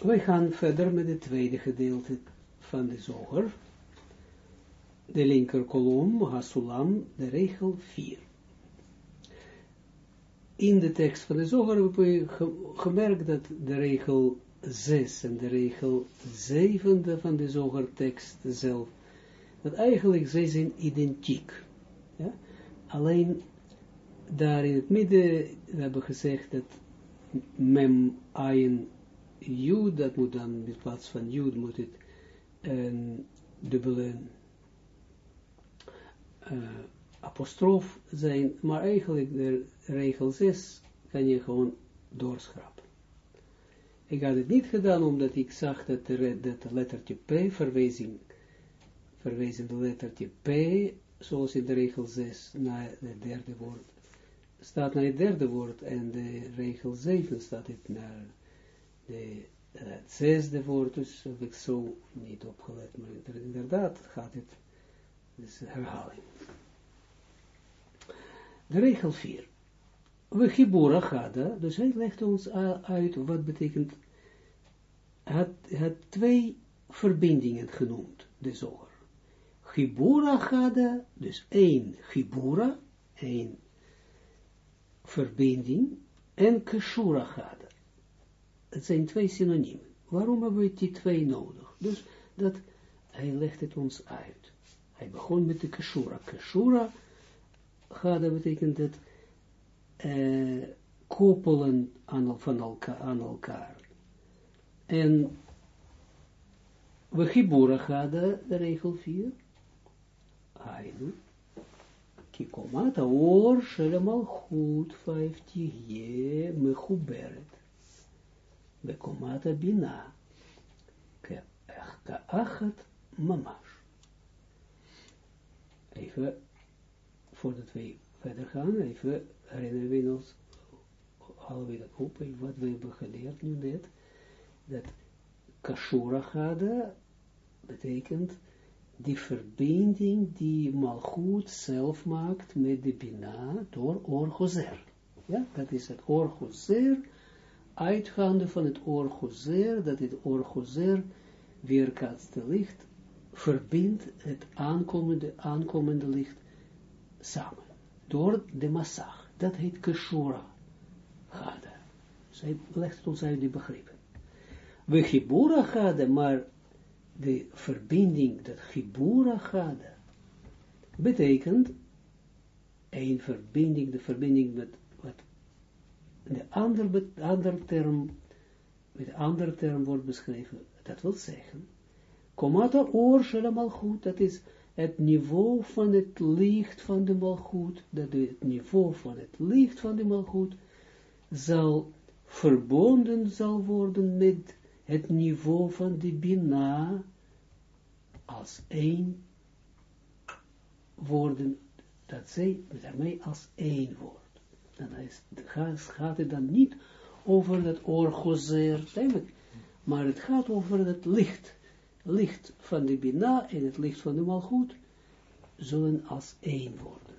We gaan verder met het tweede gedeelte van de zoger. De linker kolom, Hasulam, de regel 4. In de tekst van de zoger hebben we gemerkt dat de regel 6 en de regel 7 van de zogertekst zelf, dat eigenlijk zij zijn identiek. Ja? Alleen daar in het midden we hebben gezegd dat mem ayin jud, dat moet dan in plaats van jud moet het een dubbele uh, apostrof zijn, maar eigenlijk de regel 6 kan je gewoon doorschrappen. Ik had het niet gedaan omdat ik zag dat de, dat lettertje P verwijzing, verwijzende lettertje P, zoals in de regel 6 naar het derde woord, staat naar het derde woord en de regel 7 staat het naar de, het zesde woord, dus heb ik zo niet opgelet, maar inderdaad gaat het, dus herhaling. De regel 4. We gibora gada, dus hij legt ons uit wat betekent, had, had twee verbindingen genoemd, de zoger. Gibura gada, dus één gibura, één verbinding, en keshura gada. Het zijn twee synoniemen. Waarom hebben we die twee nodig? Dus dat, hij legt het ons uit. Hij begon met de keshura. Keshura gada betekent het uh, koppelen aan, van elka, aan elkaar. En we gibura gada, de regel 4. Ainu. Kikomat aor shel malchut 50 je mechuberet. Bekomat bina. Kaachat mamash. Even voordat wij verder gaan, even herinneren we ons, we dat op, wat we hebben geleerd nu net, dat Kashura Gada betekent die verbinding die Malchut zelf maakt met de Bina door Orgozer. Ja, dat is het Orgozer, uitgaande van het Orgozer, dat het Orgozer weerkaatste licht verbindt het aankomende, aankomende licht samen. Door de massag. Dat heet Keshura. Gade. Zij legt ons uit die begrippen. We Gibura Gade, maar de verbinding, dat Gibura Gade, betekent een verbinding, de verbinding met de andere, andere term, met de andere term wordt beschreven, dat wil zeggen, komata oor helemaal goed, dat is het niveau van het licht van de malgoed, dat het niveau van het licht van de malgoed zal verbonden zal worden met het niveau van de bina als één worden, dat zij daarmee als één wordt. Dan is, gaat het dan niet over het orgozer, maar het gaat over het licht licht van de Bina en het licht van de Malchut zullen als één worden.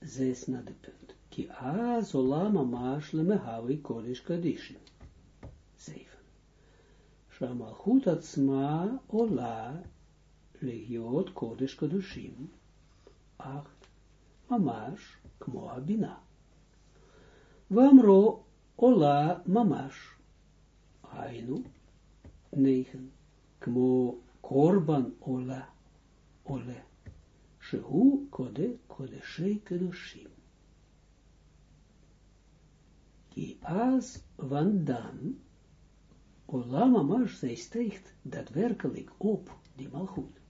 Zes na de punt. Ki a zolam amash lemehawi kodesh kadishin. Zeven. Shamalchut atzma ola legiot kodesh kadushim. Acht. Mamash kmo abina. Vamro ola mamash. Hainu 9. Kmo korban ola, ole. Shehu kode kodeshei kedoshim. Ki as van dan, ola mamash, zij steegt daadwerkelijk op, die malgoed.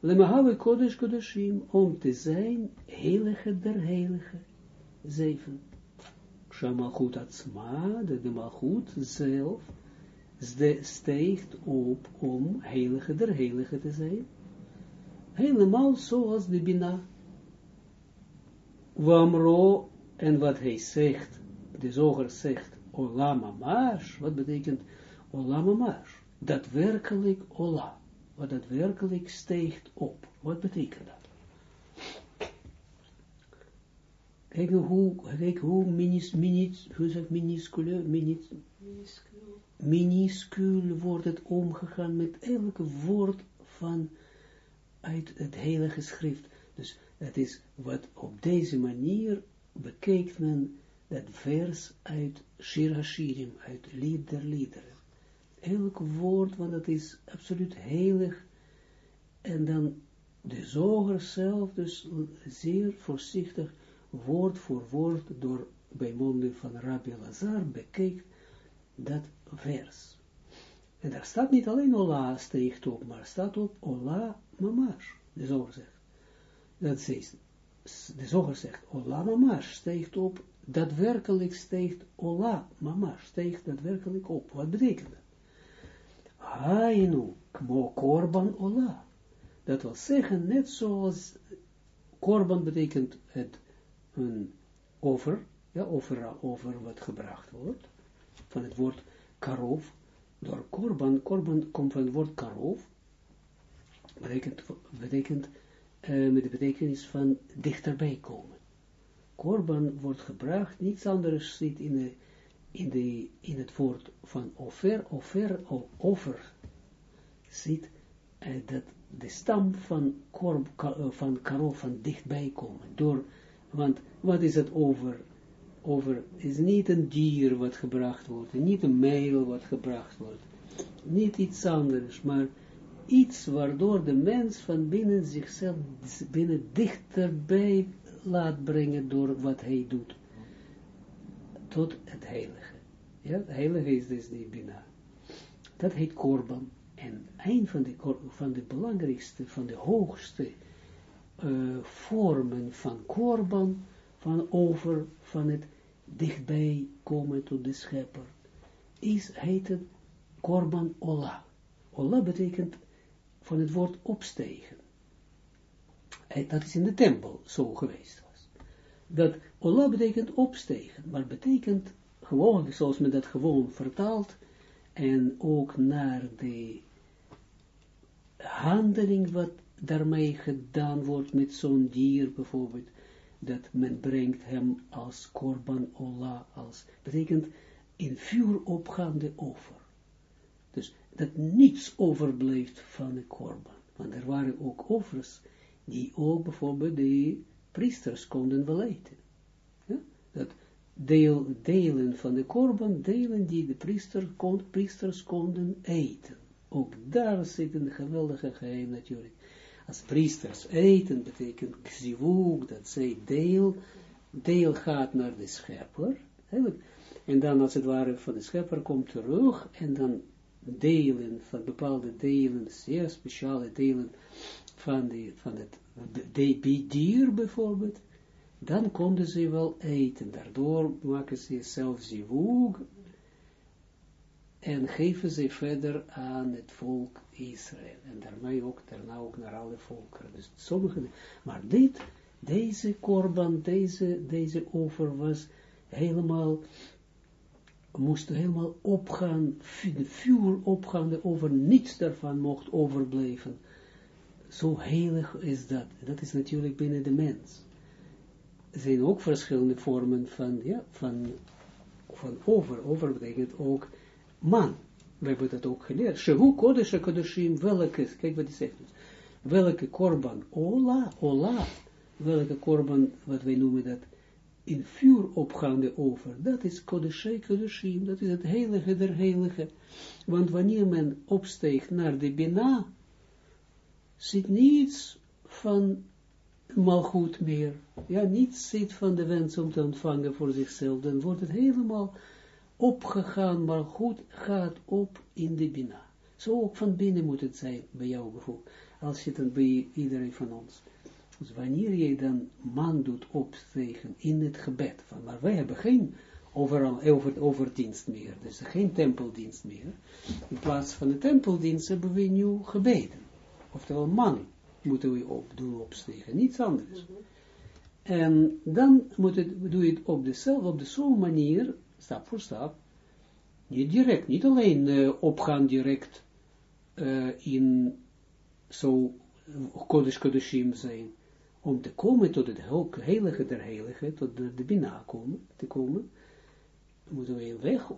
Lemahave kodesh kedoshim, om te zijn heilige der heilige. 7. Shamalchut atzma, de, de zelf, steegt op om heilige der heilige te zijn. Helemaal zoals de Bina. Wamro, en wat hij zegt, de zoger zegt, Olam Amash, wat betekent Olam Amash? Daadwerkelijk Ola, wat daadwerkelijk steegt op. Wat betekent dat? Kijk nou hoe, kijk hoe hoe minuscule, minis, minuscuul wordt het omgegaan met elke woord van uit het heilige schrift. Dus het is wat op deze manier bekijkt men dat vers uit Shir Hashirim, uit Lied der Liederen. Elk woord, want het is absoluut heilig. En dan de zoger zelf, dus zeer voorzichtig, woord voor woord, door bij monden van Rabbi Lazar bekijkt dat vers. En daar staat niet alleen Ola steekt op, maar staat op Ola Mamash, de zoger zegt. Dat zegt, de zoger zegt, Ola Mamash steekt op, daadwerkelijk steekt Ola Mamash, steekt daadwerkelijk op. Wat betekent dat? Hainu, kmo korban Ola. Dat wil zeggen, net zoals korban betekent het een over, ja, over, over wat gebracht wordt, van het woord karov, door korban, korban komt van het woord karov, betekent, betekent uh, met de betekenis van dichterbij komen. Korban wordt gebracht, niets anders zit in, de, in, de, in het woord van offer, offer, of offer, zit uh, dat de stam van, korb, uh, van dichtbij komen, door, want wat is het over? over, is niet een dier wat gebracht wordt, niet een mail wat gebracht wordt, niet iets anders, maar iets waardoor de mens van binnen zichzelf, binnen dichterbij laat brengen door wat hij doet, tot het heilige. Ja, het heilige is dus die Bina. Dat heet Korban. En een van de, van de belangrijkste, van de hoogste uh, vormen van Korban, van over, van het dichtbij komen tot de schepper, is, heet het Korban Ola. Ola betekent van het woord opstegen. En dat is in de tempel zo geweest. Dat Ola betekent opstegen, maar betekent gewoon, zoals men dat gewoon vertaalt, en ook naar de handeling wat daarmee gedaan wordt met zo'n dier bijvoorbeeld, dat men brengt hem als korban ola, als, betekent in vuur opgaande over. Dus dat niets overblijft van de korban. Want er waren ook offers die ook bijvoorbeeld de priesters konden wel. Ja? Dat deel, delen van de korban, delen die de priester kon, priesters konden eten. Ook daar zit een geweldige geheim natuurlijk als priesters eten, betekent ksivuk, dat zij deel, deel gaat naar de schepper, en dan als het ware van de schepper komt terug, en dan delen, van bepaalde delen, zeer speciale delen, van, die, van het dier bijvoorbeeld, dan konden ze wel eten. Daardoor maken ze zelf zivug en geven ze verder aan het volk Israël. En daarmee ook, daarna ook naar alle volkeren. Dus sommige, maar dit, deze korban, deze, deze offer was helemaal, moest helemaal opgaan, de vuur opgaan, de over niets daarvan mocht overblijven. Zo heilig is dat. Dat is natuurlijk binnen de mens. Er zijn ook verschillende vormen van, ja, van, van over. Over betekent ook man. We hebben dat ook geleerd. Shehu kodesh kodeshim, welke, kijk wat hij zegt. Welke korban, ola, ola, welke korban, wat wij noemen dat, in vuur opgaande over, dat is kodesh kodeshim, dat is het heilige der heilige. Want wanneer men opsteegt naar de Bina, zit niets van malgoed meer. Ja, niets zit van de wens om te ontvangen voor zichzelf. Dan wordt het helemaal opgegaan, maar goed gaat op in de Bina. Zo ook van binnen moet het zijn, bij jouw gevoel, als je dan bij iedereen van ons. Dus wanneer je dan man doet opstegen in het gebed, van, maar wij hebben geen overal, over, overdienst meer, dus geen tempeldienst meer. In plaats van de tempeldienst hebben we nu gebeden. Oftewel man moeten we op, doen opstegen, niets anders. En dan moet het, doe je het op dezelfde, op dezelfde manier, stap voor stap, niet direct, niet alleen uh, opgaan direct uh, in zo Kodesh Kodeshim zijn, om te komen tot het heilige der heilige, tot de, de Bina komen, te komen, moeten we een weg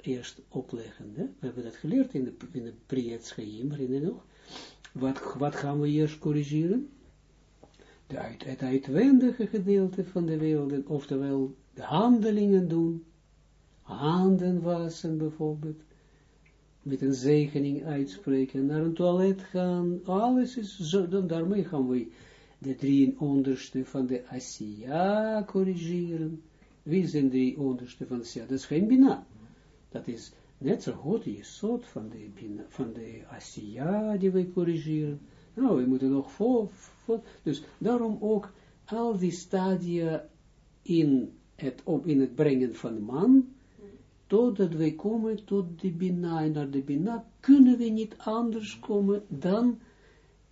eerst opleggen. Hè? We hebben dat geleerd in de, in de Priyat herinner nog? Wat, gaan we eerst corrigeren? De uit, het uitwendige gedeelte van de wereld, oftewel de handelingen doen, handen wassen bijvoorbeeld, met een zegening uitspreken, naar een toilet gaan, alles is zo, dan daarmee gaan we de drie onderste van de Asiya corrigeren. Wie zijn drie onderste van de Asiya? Dat is geen Bina. Dat is net zo goed je soort van de, van de Asiya die wij corrigeren. Nou, we moeten nog voor, voor, dus daarom ook al die stadia in het, in het brengen van de man, totdat wij komen tot de Bina, en naar de Bina kunnen we niet anders komen dan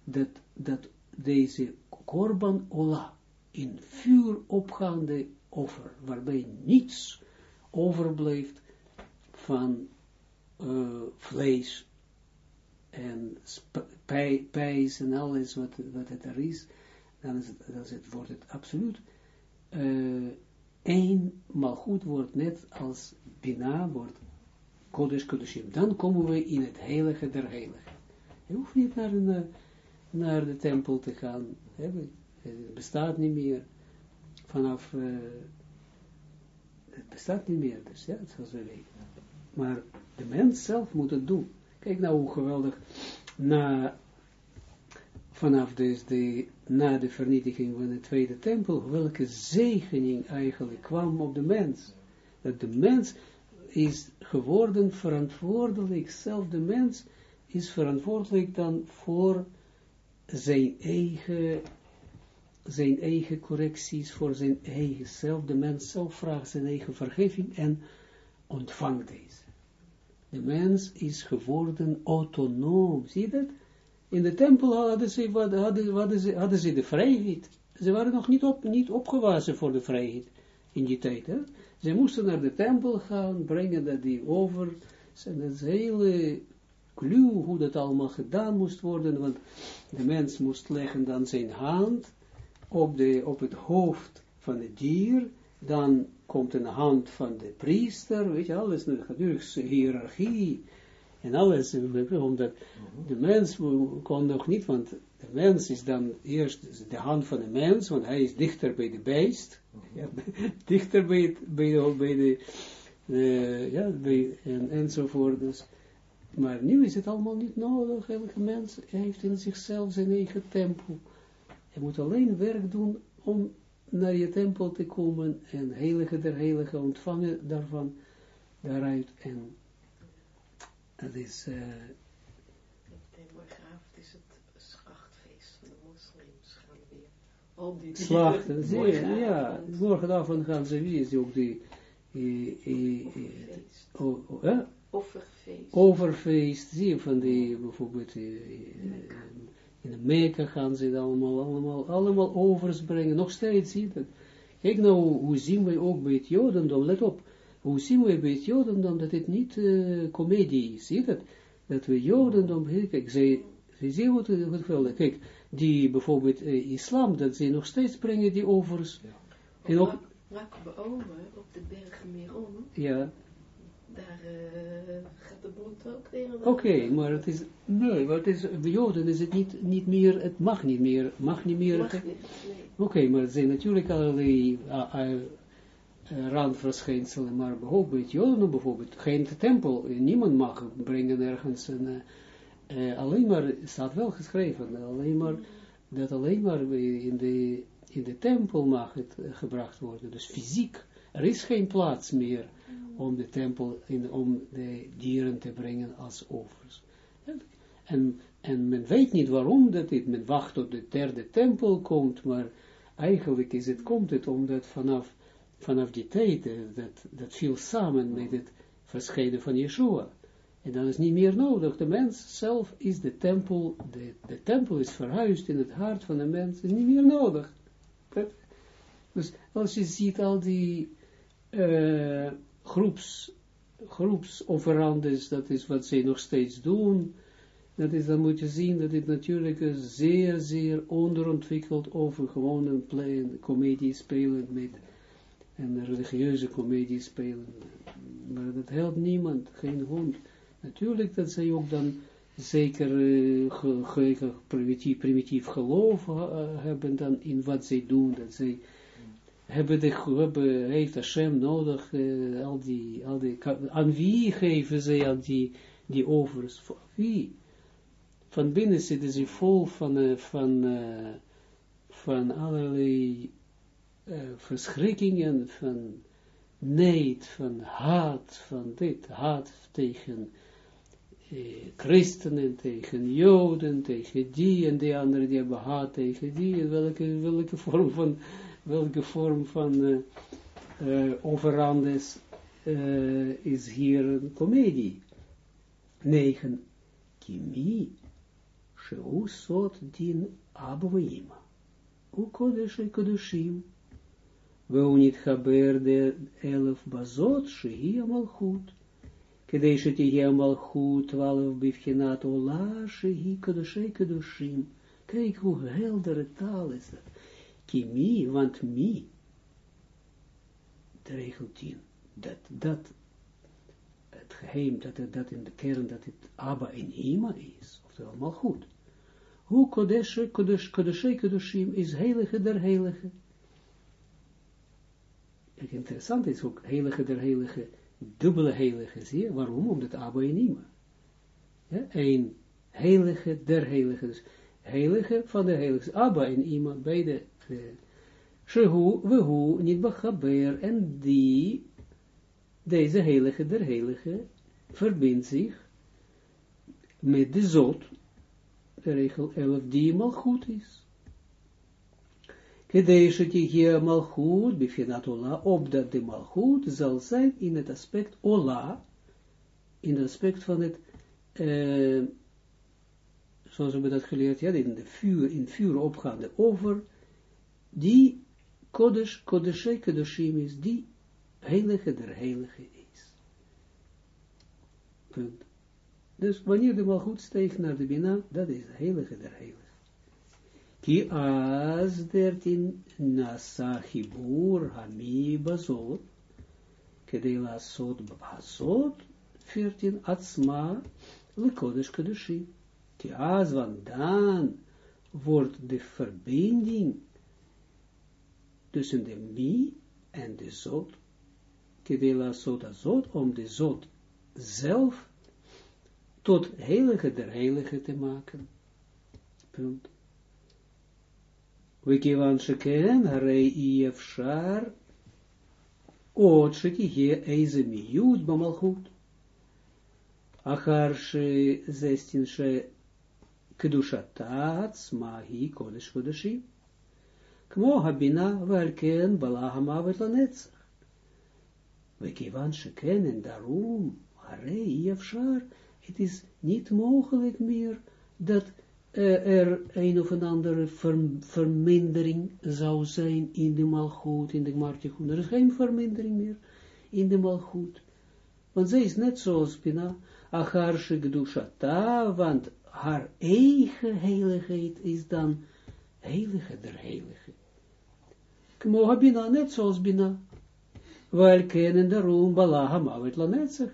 dat, dat deze korban ola, in vuur opgaande offer, waarbij niets overblijft van uh, vlees en pijs en alles wat, wat het er is, dan, dan wordt het absoluut uh, goed wordt net als Bina wordt Kodesh. Dan komen we in het heilige der heiligen. Je hoeft niet naar, een, naar de tempel te gaan. Het bestaat niet meer vanaf... Het bestaat niet meer, dus ja, zoals we weten. Maar de mens zelf moet het doen. Kijk nou hoe geweldig na, vanaf dus de, na de vernietiging van de tweede tempel, welke zegening eigenlijk kwam op de mens. Dat de mens is geworden verantwoordelijk, zelf de mens is verantwoordelijk dan voor zijn eigen, zijn eigen correcties, voor zijn eigen zelf. De mens zelf vraagt zijn eigen vergeving en ontvangt deze. De mens is geworden autonoom. Zie je dat? In de tempel hadden ze, hadden, ze, hadden ze de vrijheid. Ze waren nog niet, op, niet opgewassen voor de vrijheid in die tijd. Hè? Ze moesten naar de tempel gaan, brengen dat die over. En is hele clue hoe dat allemaal gedaan moest worden. Want de mens moest leggen dan zijn hand op, de, op het hoofd van het dier. Dan komt een hand van de priester, weet je, alles natuurlijk hiërarchie en alles, omdat de mens kon nog niet, want de mens is dan eerst de hand van de mens, want hij is dichter bij de beest, ja, dichter bij, bij, de, bij de, ja, bij, en, enzovoort, dus, maar nu is het allemaal niet nodig, elke mens heeft in zichzelf zijn eigen tempo, hij moet alleen werk doen om naar je tempel te komen en heilige der heilige ontvangen daarvan, daaruit. En dat is... Uh, is het slachtfeest van de moslims. Gaan weer al die slachten. Zie ja, morgenavond gaan ze weer ook die... Uh, uh, oh, oh, uh, Overfeest. Overfeest, zie je van die bijvoorbeeld in de Mekka gaan ze allemaal, allemaal, allemaal overs brengen. Nog steeds zie je dat. Kijk nou, hoe zien we ook bij het Jodendom, let op. Hoe zien we bij het Jodendom dat het niet uh, comedie is, zie je dat? Dat we Jodendom, kijk, ze, ze zien wat het geval Kijk, die bijvoorbeeld uh, islam, dat ze nog steeds brengen die overs. Ja. En ook... op de berg Meron. Ja daar uh, gaat de bond ook tegen. Oké, okay, maar het is, nee, maar het is, bij Joden is het niet, niet meer, het mag niet meer, mag niet meer. Mag niet, nee. Oké, okay, maar het zijn natuurlijk allerlei uh, uh, randverschijnselen, maar bijvoorbeeld Joden bijvoorbeeld, geen tempel, niemand mag brengen ergens een, alleen maar, staat wel geschreven, alleen maar, dat alleen maar in de, in de tempel mag het gebracht worden, dus fysiek, er is geen plaats meer om de tempel, in, om de dieren te brengen als offers. En, en men weet niet waarom dat dit, men wacht tot de derde tempel komt, maar eigenlijk is het, komt het omdat vanaf, vanaf die tijd, eh, dat, dat viel samen met het verschijnen van Yeshua. En dan is niet meer nodig. De mens zelf is de tempel, de, de tempel is verhuisd in het hart van de mens, is niet meer nodig. Dus als je ziet al die uh, groeps, groepsoverandes, dat is wat zij nog steeds doen, dat is, dan moet je zien dat dit natuurlijk is zeer, zeer onderontwikkeld over gewoon een play, comedie spelen met, een religieuze comedie spelen. Maar dat helpt niemand, geen hond. Natuurlijk dat zij ook dan zeker uh, primitief, primitief geloof uh, hebben dan in wat zij doen, dat zij hebben de, hebben, heeft Hashem nodig, uh, al die, al die, aan wie geven zij al die, die wie? Van binnen zitten ze vol van, uh, van, uh, van allerlei verschrikkingen, van neid, van haat, van dit, haat tegen christenen, tegen joden, tegen die en die anderen, die hebben haat tegen die, welke, welke vorm van, welke vorm van uh, uh, overandes uh, is hier een komedie. 9. Kimi, sheu sot din abweima. U kodesh e kodeshim. Weunit haber de elf bazot, shehi amalchut. כדי שתהיה מלכות twaalf בבחינת עולה שהיא קדושי קדושים. Kijk hoe heldere taal is dat. Kimi, want mi, de regel 10, dat, dat, het geheim, dat, dat in de kern, dat het Abba en Ima is, oftewel malchut. Hoe kodeshe, kodesh, kodeshe, kodoshim is heilige der heilige. Het interessante is ook heilige der heilige, dubbele heilige, zie je? Waarom? Omdat Abba en Ima. Ja, een heilige der heilige, dus heilige van de heilige, Abba en Ima, beide, Shehu, wehu, niet bechaber, en die, deze heilige der heilige, verbindt zich met de zot, de regel 11, die goed is. Kedeshet hier malchut, befinat ola, opdat de zal zijn in het aspect ola, in het aspect van het, zoals we dat geleerd hebben, in de vuur, in vuur opgaande over, die kodesh, kodeshe, kodeshim is, die heilige der heilige is. Punt. Dus wanneer de malchut steekt naar de bina, dat is de heilige der heilige. Ki az dertin nasa hibur hami bazot, lasot bazot, veertien atzma lekodesh kadoshi. Ki az van dan wordt de verbinding tussen de mi en de zot, kedela sota zot, om de zot zelf tot heilige der heilige te maken. Punt. Wekivan sheken harei ief shar, od ge eize miyut bamalchut. Achar she zestin she kedushata hatzma kodesh kodeshim. כמו הבינה, ועל כן בלה המוות לנצח. וכיוון שכן אין דרום, הרי אי אפשר, het is niet mogelijk meer dat uh, er een of een andere vermindering zou zijn in de malgoed, in de martigoed. Er is geen vermindering meer in de malgoed. Want zij is net zoals Pina, Achar Shegdushata, want haar eigen heiligheid is dan heilige der heilige. Kmo Bina, net zoals Bina. Wel kennen daarom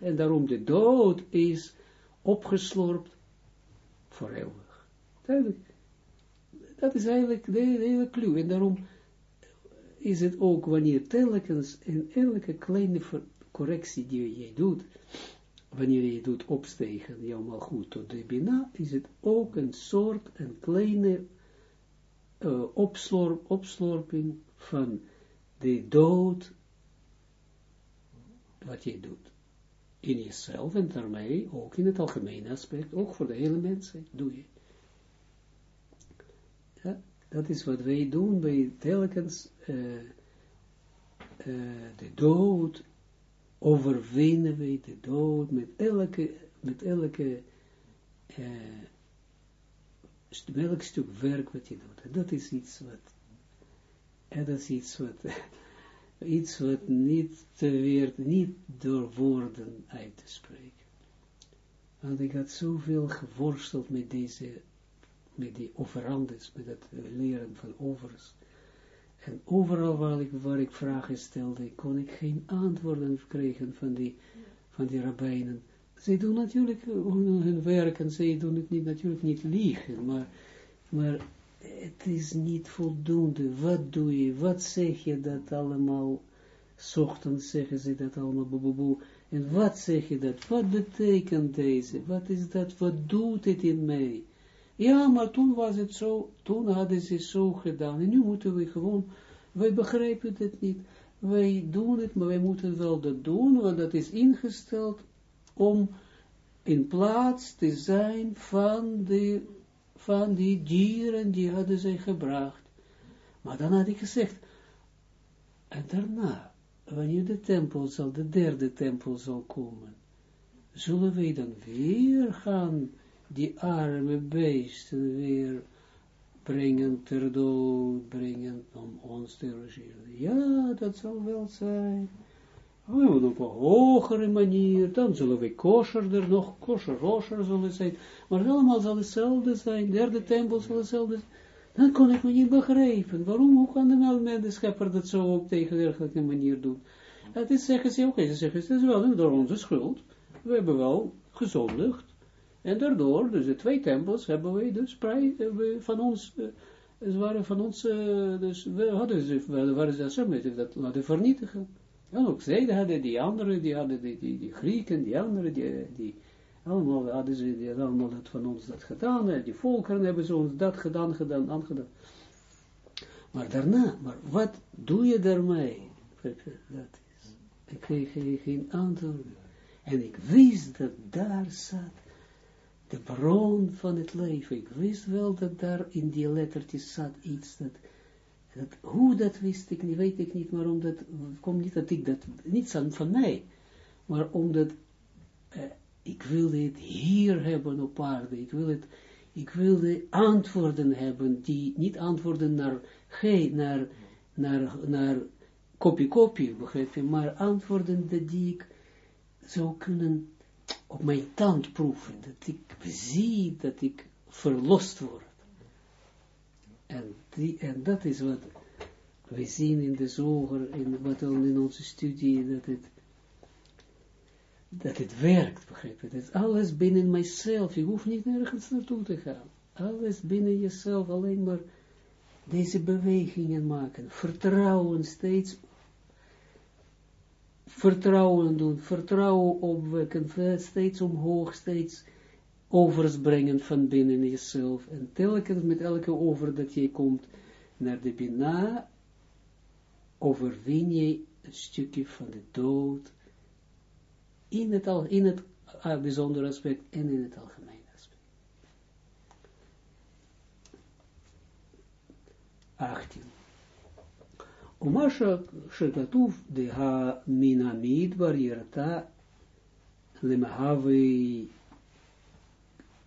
en daarom de dood is opgeslorpt voor eeuwig. Dat is eigenlijk de, hele clue. En daarom is het ook wanneer telkens in elke kleine correctie die je doet, wanneer je doet opstegen, jouw goed tot de bina, is het ook een soort, een kleine opslorp, opslorping van de dood, wat je doet. In jezelf en daarmee ook in het algemene aspect, ook voor de hele mensen, doe je. Ja, dat is wat wij doen bij telkens uh, uh, de dood, overwinnen wij de dood met elke, met elke, elk stuk werk wat je doet. En dat is iets wat, en dat is iets wat, iets wat niet te weer, niet door woorden uit te spreken. Want ik had zoveel geworsteld met deze, met die overandes, met het leren van overs. En overal waar ik, waar ik vragen stelde, kon ik geen antwoorden krijgen van die, van die rabbijnen. Zij doen natuurlijk hun werk en zij doen het niet, natuurlijk niet liegen, maar, maar het is niet voldoende. Wat doe je, wat zeg je dat allemaal, ochtends zeggen ze dat allemaal, en wat zeg je dat, wat betekent deze, wat is dat, wat doet het in mij? Ja, maar toen was het zo, toen hadden ze zo gedaan, en nu moeten we gewoon, wij begrijpen het niet, wij doen het, maar wij moeten wel dat doen, want dat is ingesteld om in plaats te zijn van, de, van die dieren die hadden zij gebracht. Maar dan had ik gezegd, en daarna, wanneer de tempel zal, de derde tempel zal komen, zullen wij dan weer gaan die arme beesten weer brengen ter dood, brengen om ons te regeren. Ja, dat zal wel zijn. We doen op een hogere manier, dan zullen we kosherder, nog kosher, zullen zijn, maar allemaal zal hetzelfde zijn, de derde tempel zal hetzelfde zijn. Dan kon ik me niet begrijpen, waarom, hoe kan de, nou de schepper dat zo op tegen dergelijke manier doen? Het is zeggen ze, oké, ze zeggen, het is wel door onze schuld, we hebben wel gezondigd, en daardoor, dus de twee tempels hebben we dus vrij, van ons, uh, ze waren van ons, uh, dus we hadden ze, waren ze dat laten vernietigen. En ook zij hadden die anderen, die hadden die, die, die Grieken, die anderen, die, die allemaal hadden ze die allemaal dat van ons dat gedaan, en die volkeren hebben ze ons dat gedaan, gedaan, aangedaan. Maar daarna, maar wat doe je daarmee? Dat is, ik kreeg geen antwoord. En ik wist dat daar zat de bron van het leven. Ik wist wel dat daar in die lettertjes zat iets dat, hoe dat wist ik niet, weet ik niet, maar omdat, komt niet dat ik dat, niet van, van mij, maar omdat uh, ik wilde het hier hebben op aarde, ik wilde het, ik wilde antwoorden hebben, die niet antwoorden naar, hey, naar, naar, naar kopie kopie, begrijp je, maar antwoorden die ik zou kunnen op mijn tand proeven, dat ik zie dat ik verlost word. En, die, en dat is wat we zien in de zoger, in wat al in onze studie, dat het, dat het werkt, begrijp je? Het is alles binnen mijzelf, je hoeft niet nergens naartoe te gaan. Alles binnen jezelf, alleen maar deze bewegingen maken, vertrouwen steeds vertrouwen doen, vertrouwen opwekken, steeds omhoog, steeds overs brengen van binnen jezelf. En telkens met elke over dat je komt naar de Bina, overwin je een stukje van de dood, in het, al, in het uh, bijzondere aspect en in het algemene aspect. 18. ומה שכתוב דה מן המדבר ירתה למהווה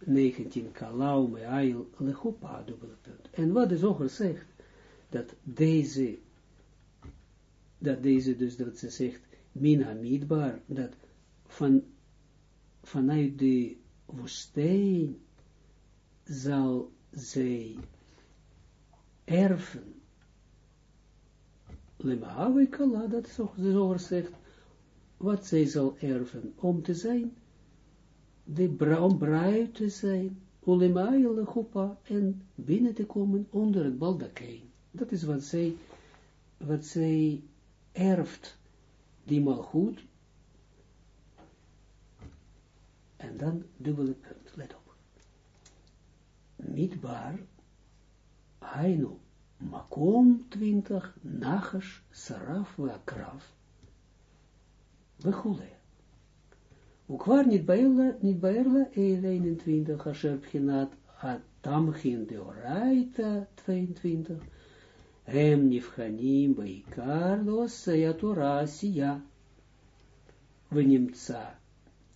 19 kalau me ail lechupa, dubbele punt. En wat de zoger zegt, dat deze, dat deze dus, dat ze zegt, min hamidbar, dat van, vanuit de woestijn zal zij erven Lemawe kala, dat de zoger zegt, wat zij zal erven, om te zijn, de om bruid te zijn, Olemaye lechupa, en binnen te komen onder het baldakijn. Dat is wat zij, wat zij erft, die goed. En dan dubbele punt, let op. Midbar, Hainu, Makom 20, Nachash, Saraf, Akraf, Wechule. Waar niet bij niet bij Erla, 21, Asher Atamchin de Oraita, 22, Hem Nifchanim, Baikar, Los, Sayatora, Siya, Venimtsa,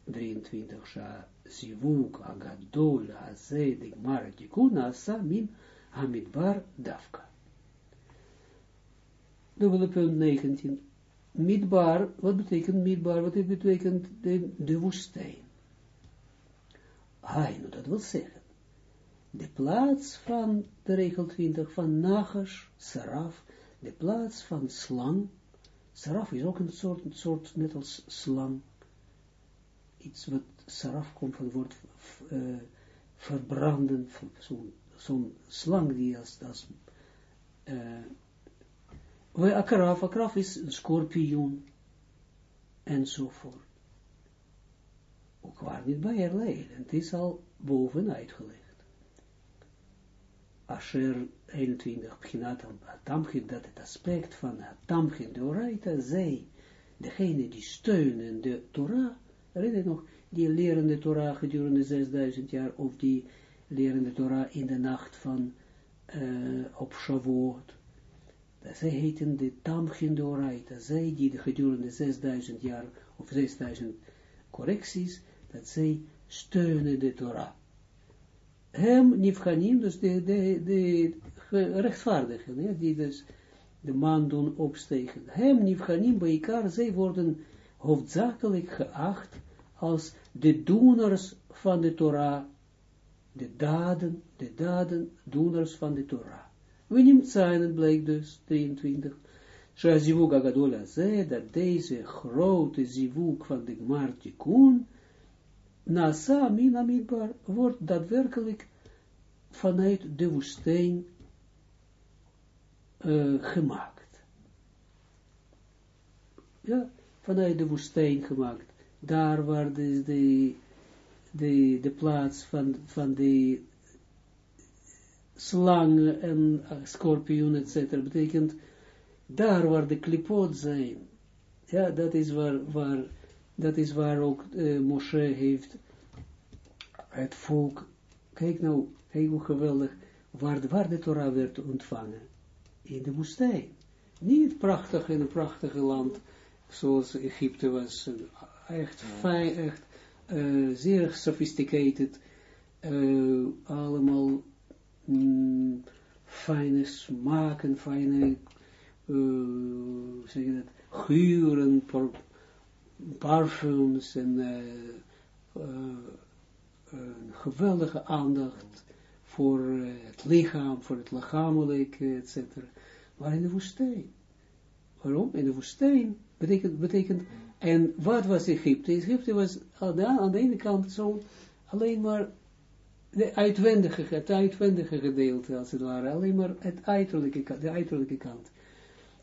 23, Sha, Zivuk, Agadol, Azed, Igmar, Tikuna, Samin, Hamidbar, Davka dubbele punt 19. Midbar, wat betekent midbar? Wat betekent de, de woestijn? Hainu, dat wil zeggen, de plaats van de regel 20 van Nagas, Saraf, de plaats van slang, Saraf is ook een soort, soort net als slang, iets wat Saraf komt van het woord uh, verbranden, zo'n zo slang die als, uh, akraf, akraf is een scorpioen, enzovoort. Ook waar niet bij herleiden, het is al boven uitgelegd. Asher 21, Pchinat Tamchin, dat het aspect van Tamchin de Oraita, zij, degene die steunen de Torah, herinner nog, die leren de Torah gedurende 6000 jaar, of die leren de Torah in de nacht van uh, op Shavuot. Zij heten de Tamchin de Oraita, zij die de gedurende 6000 jaar, of 6000 correcties, dat zij steunen de Torah hem nifchanim, dus de, de, de rechtvaardigen, die dus de man doen opstegen. Hem nifchanim bij elkaar, zij worden hoofdzakelijk geacht als de doeners van de Torah, de daden, de daden, doeners van de Torah. We nemen het blijkt dus, 23, Shazivuk Agadola zei, dat deze grote zivuk van de Gmar Tikkun, Nasa min amidbar wordt daadwerkelijk vanuit de woestijn uh, gemaakt. Ja, vanuit de woestijn gemaakt. Daar waar de, de, de, de plaats van, van de slangen en uh, scorpioen, etc. betekent daar waar de klipot zijn. Ja, dat is waar, waar dat is waar ook uh, Moshe heeft het volk, kijk nou, kijk hoe geweldig, waar de, waar de Torah werd ontvangen, in de woestijn. Niet prachtig in een prachtige land, zoals Egypte was, echt fijn, echt uh, zeer sophisticated, uh, allemaal mm, fijne smaken, fijne, uh, zeg je dat, geuren, parfums en uh, een geweldige aandacht voor het lichaam, voor het lichamelijke, etc. Maar in de woestijn. Waarom? In de woestijn betekent, betekent en wat was Egypte? Egypte was aan de, aan de ene kant zo alleen maar de uitwendige, het uitwendige gedeelte, als het ware, alleen maar het uiterlijke, de uiterlijke kant.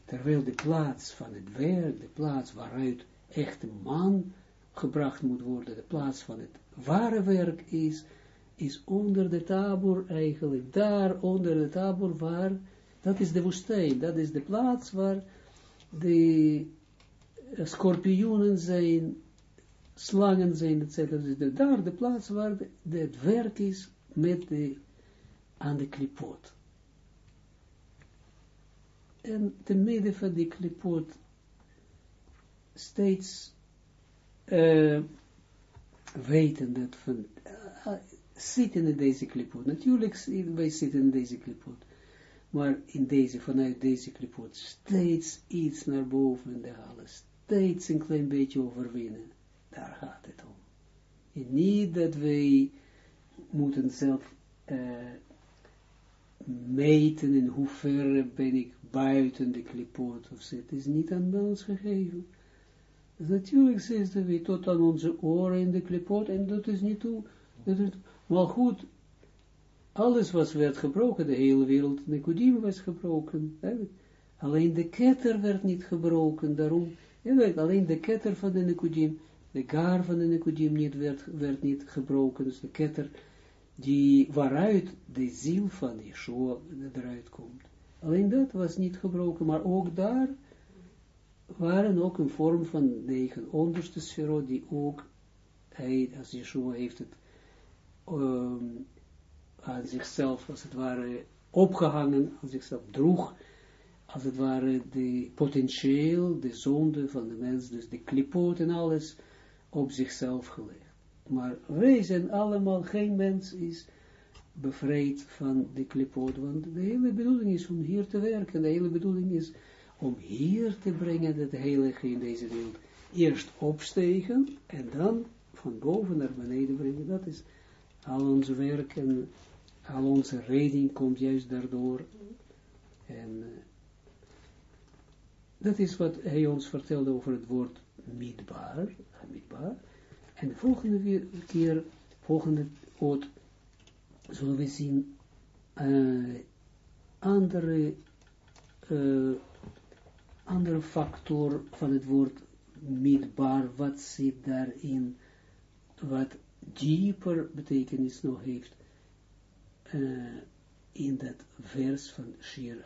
Terwijl de plaats van het werk, de plaats waaruit echte man gebracht moet worden, de plaats van het ware werk is, is onder de tabor eigenlijk, daar onder de tabor waar, dat is de woestijn, dat is de plaats waar de scorpioenen zijn, slangen zijn, etc. Dus daar de plaats waar de, het werk is met de, aan de klipot. En te midden van die klipot steeds uh, weten dat van, uh, zitten in deze klipot. Natuurlijk, wij zitten in deze klipot. Maar in deze, vanuit deze klipot, steeds iets naar boven de halen. Steeds een klein beetje overwinnen. Daar gaat het om. En niet dat wij moeten zelf uh, meten in hoeverre ben ik buiten de klipot of zo. Het is niet aan ons gegeven. Dus natuurlijk zitten we tot aan onze oren in de klipot en dat is niet toe. Dat is, maar goed, alles was werd gebroken, de hele wereld, Nicodim was gebroken. Alleen de ketter werd niet gebroken, daarom, alleen de ketter van de Nicodim, de gaar van de Nicodim niet werd, werd niet gebroken, dus de ketter die, waaruit de ziel van Yeshua eruit komt. Alleen dat was niet gebroken, maar ook daar waren ook een vorm van negen onderste sfero, die ook, hij, als Yeshua heeft het um, aan zichzelf, als het ware, opgehangen, aan zichzelf droeg, als het ware, de potentieel, de zonde van de mens, dus de klipoot en alles, op zichzelf gelegd. Maar wij zijn allemaal, geen mens is bevrijd van de klipoot, want de hele bedoeling is om hier te werken, de hele bedoeling is om hier te brengen het heilige in deze wereld. Eerst opstegen en dan van boven naar beneden brengen. Dat is al ons werk en al onze reding komt juist daardoor. En uh, dat is wat hij ons vertelde over het woord midbar, midbar. En de volgende keer, volgende oot, zullen we zien uh, andere, uh, andere factor van het woord midbar, wat zit daarin, wat dieper betekenis nog heeft, uh, in dat vers van Shir.